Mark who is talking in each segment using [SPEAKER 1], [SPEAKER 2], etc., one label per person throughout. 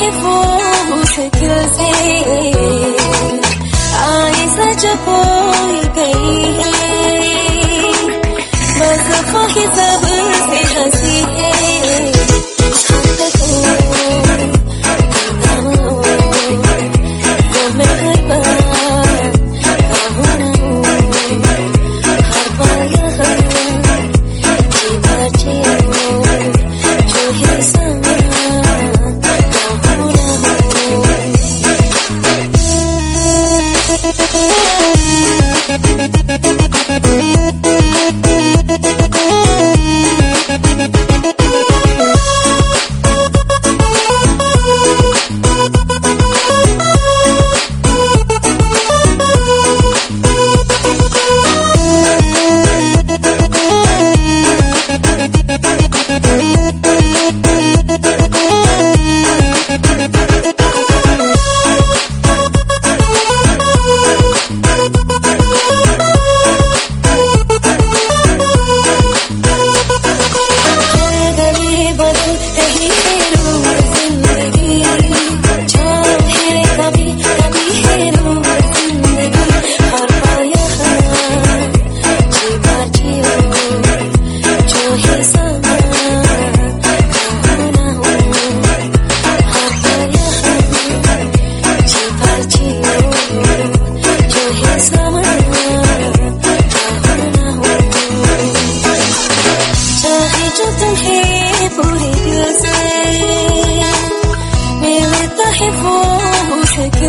[SPEAKER 1] I'm not afraid to. Thank you.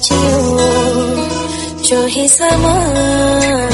[SPEAKER 1] chiều cho xa mơ.